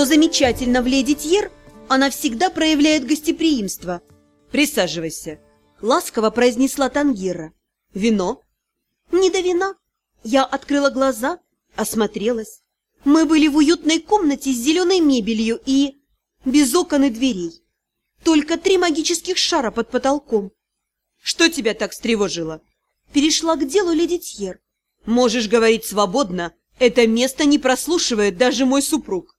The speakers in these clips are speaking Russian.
Что замечательно в леди Тьер, она всегда проявляет гостеприимство. Присаживайся. Ласково произнесла Тангира. Вино? Не до вина. Я открыла глаза, осмотрелась. Мы были в уютной комнате с зеленой мебелью и без окон и дверей. Только три магических шара под потолком. Что тебя так встревожило? Перешла к делу леди Тьер. Можешь говорить свободно, это место не прослушивает даже мой супруг.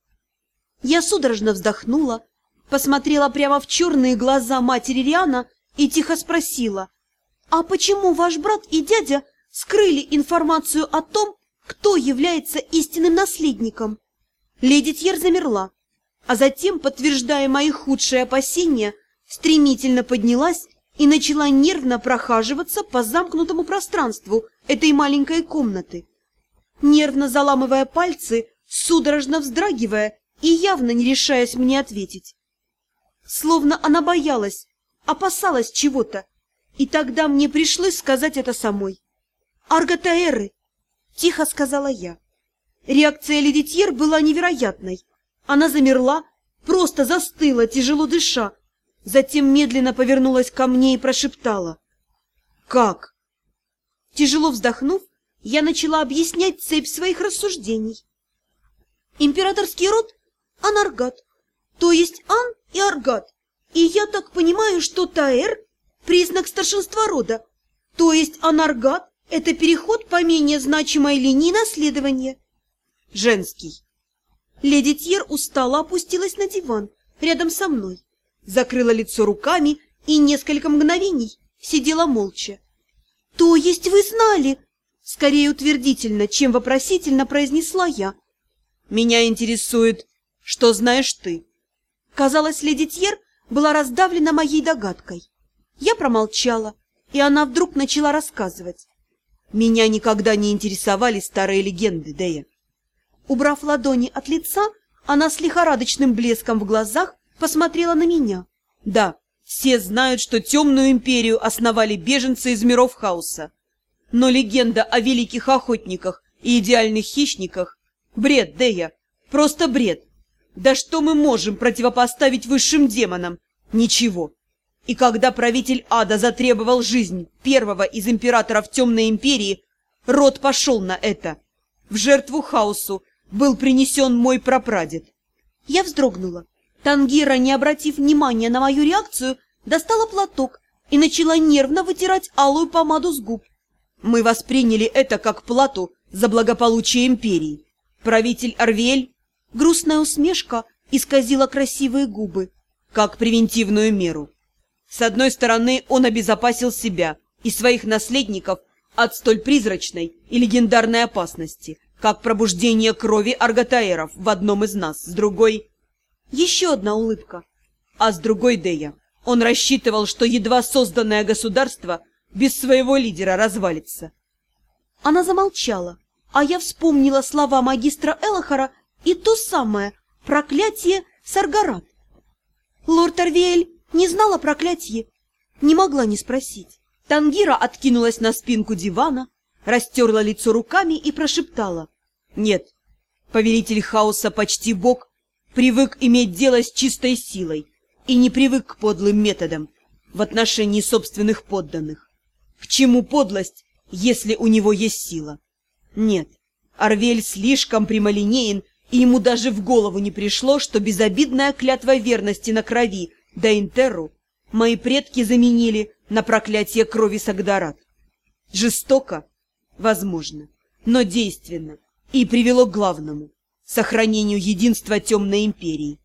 Я судорожно вздохнула, посмотрела прямо в черные глаза матери Риана и тихо спросила, «А почему ваш брат и дядя скрыли информацию о том, кто является истинным наследником?» Леди Тьер замерла, а затем, подтверждая мои худшие опасения, стремительно поднялась и начала нервно прохаживаться по замкнутому пространству этой маленькой комнаты. Нервно заламывая пальцы, судорожно вздрагивая и явно не решаясь мне ответить. Словно она боялась, опасалась чего-то, и тогда мне пришлось сказать это самой. «Арготаэры!» — тихо сказала я. Реакция Ледитьер была невероятной. Она замерла, просто застыла, тяжело дыша, затем медленно повернулась ко мне и прошептала. «Как?» Тяжело вздохнув, я начала объяснять цепь своих рассуждений. Императорский род – анаргат, то есть ан и аргат. И я так понимаю, что таэр – признак старшинства рода, то есть анаргат – это переход по менее значимой линии наследования. Женский. Леди Тьер устало опустилась на диван рядом со мной закрыла лицо руками и несколько мгновений сидела молча. «То есть вы знали?» Скорее утвердительно, чем вопросительно произнесла я. «Меня интересует, что знаешь ты». Казалось, леди Тьер была раздавлена моей догадкой. Я промолчала, и она вдруг начала рассказывать. Меня никогда не интересовали старые легенды, Дея. Убрав ладони от лица, она с лихорадочным блеском в глазах посмотрела на меня. Да, все знают, что темную империю основали беженцы из миров хаоса. Но легенда о великих охотниках и идеальных хищниках — бред, Дея, просто бред. Да что мы можем противопоставить высшим демонам? Ничего. И когда правитель ада затребовал жизнь первого из императоров Темной империи, род пошел на это. В жертву хаосу был принесен мой прапрадед. Я вздрогнула. Тангира, не обратив внимания на мою реакцию, достала платок и начала нервно вытирать алую помаду с губ. Мы восприняли это как плату за благополучие империи. Правитель Арвель, грустная усмешка исказила красивые губы, как превентивную меру. С одной стороны, он обезопасил себя и своих наследников от столь призрачной и легендарной опасности, как пробуждение крови арготаэров в одном из нас, с другой еще одна улыбка. А с другой Дея, он рассчитывал, что едва созданное государство без своего лидера развалится. Она замолчала, а я вспомнила слова магистра Элохора и то самое проклятие Саргарат. Лорд Арвиэль не знала проклятие, не могла не спросить. Тангира откинулась на спинку дивана, растерла лицо руками и прошептала. «Нет, повелитель хаоса почти бог, привык иметь дело с чистой силой и не привык к подлым методам в отношении собственных подданных. К чему подлость, если у него есть сила? Нет, Арвель слишком прямолинеен, и ему даже в голову не пришло, что безобидная клятва верности на крови да Интеру мои предки заменили на проклятие крови Сагдарат. Жестоко? Возможно, но действенно и привело к главному сохранению единства Темной Империи.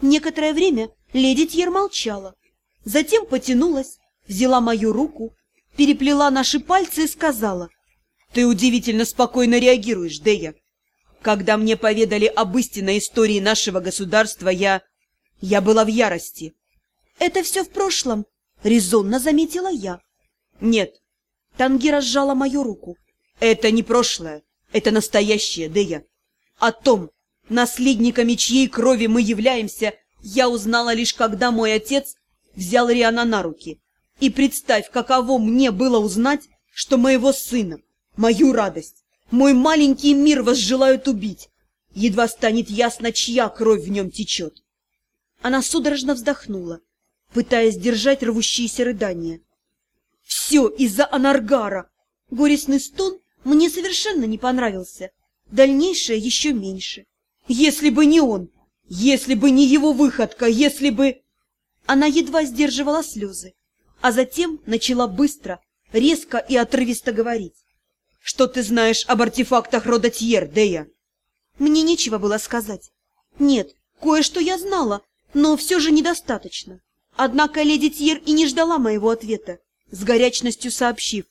Некоторое время леди Тьер молчала, затем потянулась, взяла мою руку, переплела наши пальцы и сказала, «Ты удивительно спокойно реагируешь, Дея. Когда мне поведали об истинной истории нашего государства, я... я была в ярости». «Это все в прошлом», — резонно заметила я. «Нет». Тангира сжала мою руку. «Это не прошлое, это настоящее, Дея. О том, наследниками чьей крови мы являемся, я узнала лишь когда мой отец взял Риана на руки. И представь, каково мне было узнать, что моего сына, мою радость, мой маленький мир возжелают убить. едва станет ясно, чья кровь в нем течет. Она судорожно вздохнула, пытаясь держать рвущиеся рыдания. Все из-за Анаргара. Горестный стон мне совершенно не понравился. Дальнейшее еще меньше. Если бы не он, если бы не его выходка, если бы... Она едва сдерживала слезы, а затем начала быстро, резко и отрывисто говорить. Что ты знаешь об артефактах рода Тьер, Дея? Мне нечего было сказать. Нет, кое-что я знала, но все же недостаточно. Однако леди Тьер и не ждала моего ответа, с горячностью сообщив.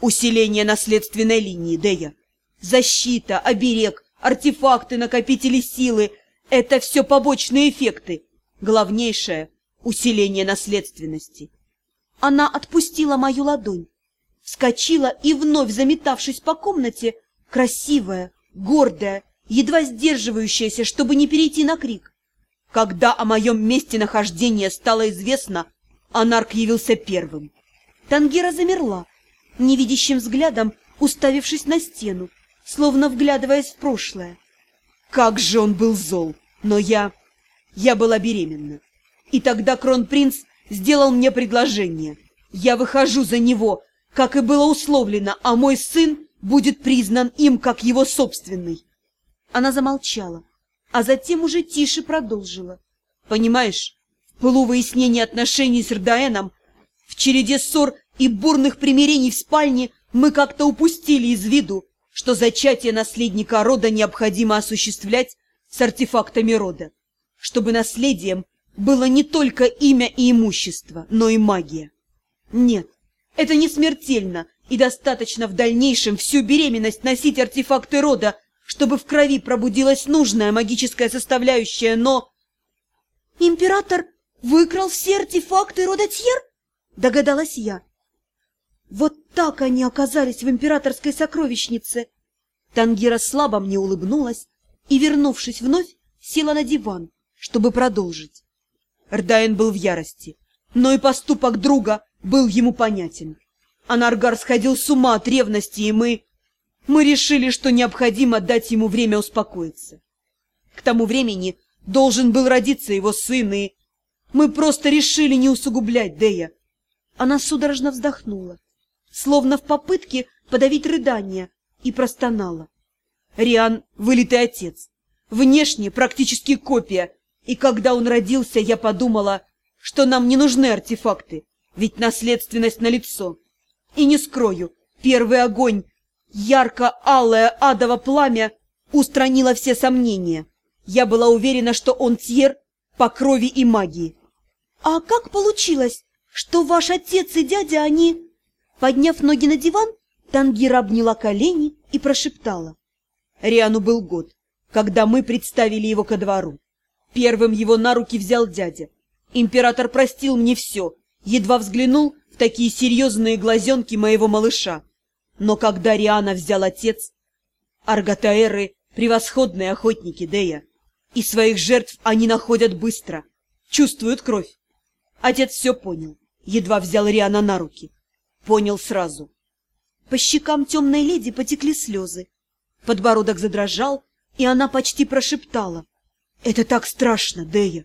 Усиление наследственной линии, Дея. Защита, оберег, артефакты, накопители силы — это все побочные эффекты. Главнейшее — усиление наследственности. Она отпустила мою ладонь, вскочила и, вновь заметавшись по комнате, красивая, гордая, едва сдерживающаяся, чтобы не перейти на крик. Когда о моем месте нахождения стало известно, Анарк явился первым. Тангира замерла, невидящим взглядом уставившись на стену, словно вглядываясь в прошлое. Как же он был зол! Но я... я была беременна. И тогда кронпринц сделал мне предложение. Я выхожу за него, как и было условлено, а мой сын будет признан им как его собственный. Она замолчала, а затем уже тише продолжила. Понимаешь, в пылу выяснения отношений с Рдаэном, в череде ссор и бурных примирений в спальне мы как-то упустили из виду, что зачатие наследника рода необходимо осуществлять с артефактами рода, чтобы наследием было не только имя и имущество, но и магия. Нет, это не смертельно, и достаточно в дальнейшем всю беременность носить артефакты рода, чтобы в крови пробудилась нужная магическая составляющая, но... Император выкрал все артефакты рода Тьер? Догадалась я. Вот так они оказались в императорской сокровищнице. Тангира слабо мне улыбнулась и, вернувшись вновь, села на диван, чтобы продолжить. Рдаен был в ярости, но и поступок друга был ему понятен. Анаргар сходил с ума от ревности, и мы... Мы решили, что необходимо дать ему время успокоиться. К тому времени должен был родиться его сын, и... Мы просто решили не усугублять Дея. Она судорожно вздохнула, словно в попытке подавить рыдание, и простонала. Риан — вылитый отец. Внешне практически копия, и когда он родился, я подумала, что нам не нужны артефакты ведь наследственность налицо. И не скрою, первый огонь, ярко-алое адово пламя, устранило все сомнения. Я была уверена, что он Тьер по крови и магии. «А как получилось, что ваш отец и дядя, они...» Подняв ноги на диван, Тангира обняла колени и прошептала. Риану был год, когда мы представили его ко двору. Первым его на руки взял дядя. Император простил мне все, едва взглянул в такие серьезные глазенки моего малыша. Но когда Риана взял отец, Аргатаэры — превосходные охотники Дея, и своих жертв они находят быстро, чувствуют кровь. Отец все понял, едва взял Риана на руки. Понял сразу. По щекам темной леди потекли слезы. Подбородок задрожал, и она почти прошептала. — Это так страшно, Дея!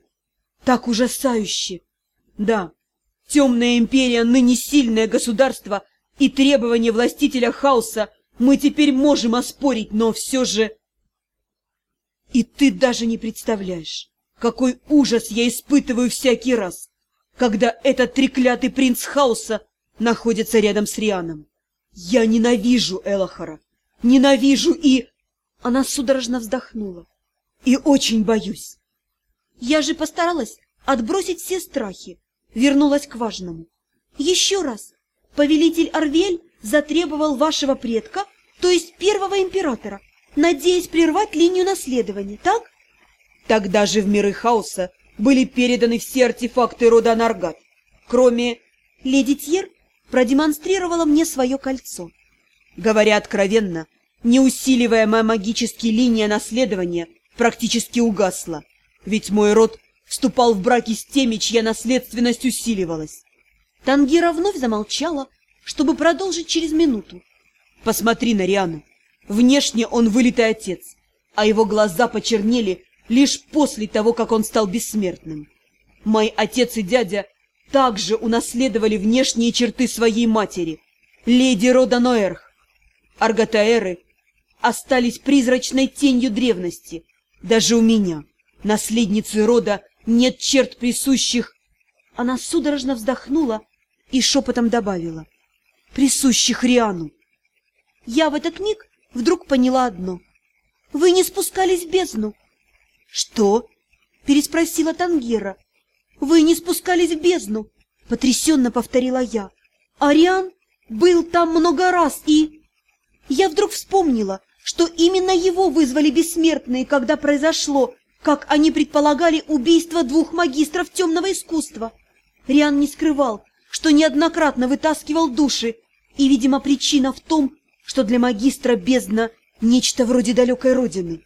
Так ужасающе! Да, Темная империя ныне сильное государство, и требования властителя хаоса мы теперь можем оспорить, но все же... И ты даже не представляешь, какой ужас я испытываю всякий раз, когда этот треклятый принц хаоса находится рядом с Рианом. Я ненавижу Элохара, ненавижу и... Она судорожно вздохнула. И очень боюсь. Я же постаралась отбросить все страхи, вернулась к важному. Еще раз, повелитель Арвель затребовал вашего предка, то есть первого императора, надеясь прервать линию наследования, так? Тогда же в миры хаоса были переданы все артефакты рода Наргат, кроме... Леди Тьер продемонстрировала мне свое кольцо. Говоря откровенно, неусиливаемая магически линия наследования практически угасла, ведь мой род вступал в браки с теми, чья наследственность усиливалась. Тангира вновь замолчала, чтобы продолжить через минуту. Посмотри на Риану. Внешне он вылитый отец. а его глаза почернели лишь после того, как он стал бессмертным. Мой отец и дядя также унаследовали внешние черты своей матери, леди рода Ноэрх. Арготаэры остались призрачной тенью древности. Даже у меня, наследницы рода, нет черт присущих. Она судорожно вздохнула и шепотом добавила. Присущих Риану. Я в этот миг вдруг поняла одно. Вы не спускались в бездну. Что? Переспросила Тангира. Вы не спускались в бездну, потрясенно повторила я. Ариан был там много раз и... Я вдруг вспомнила, что именно его вызвали бессмертные, когда произошло, как они предполагали, убийство двух магистров темного искусства. Риан не скрывал, что неоднократно вытаскивал души, и, видимо, причина в том, что для магистра бездна нечто вроде далекой родины.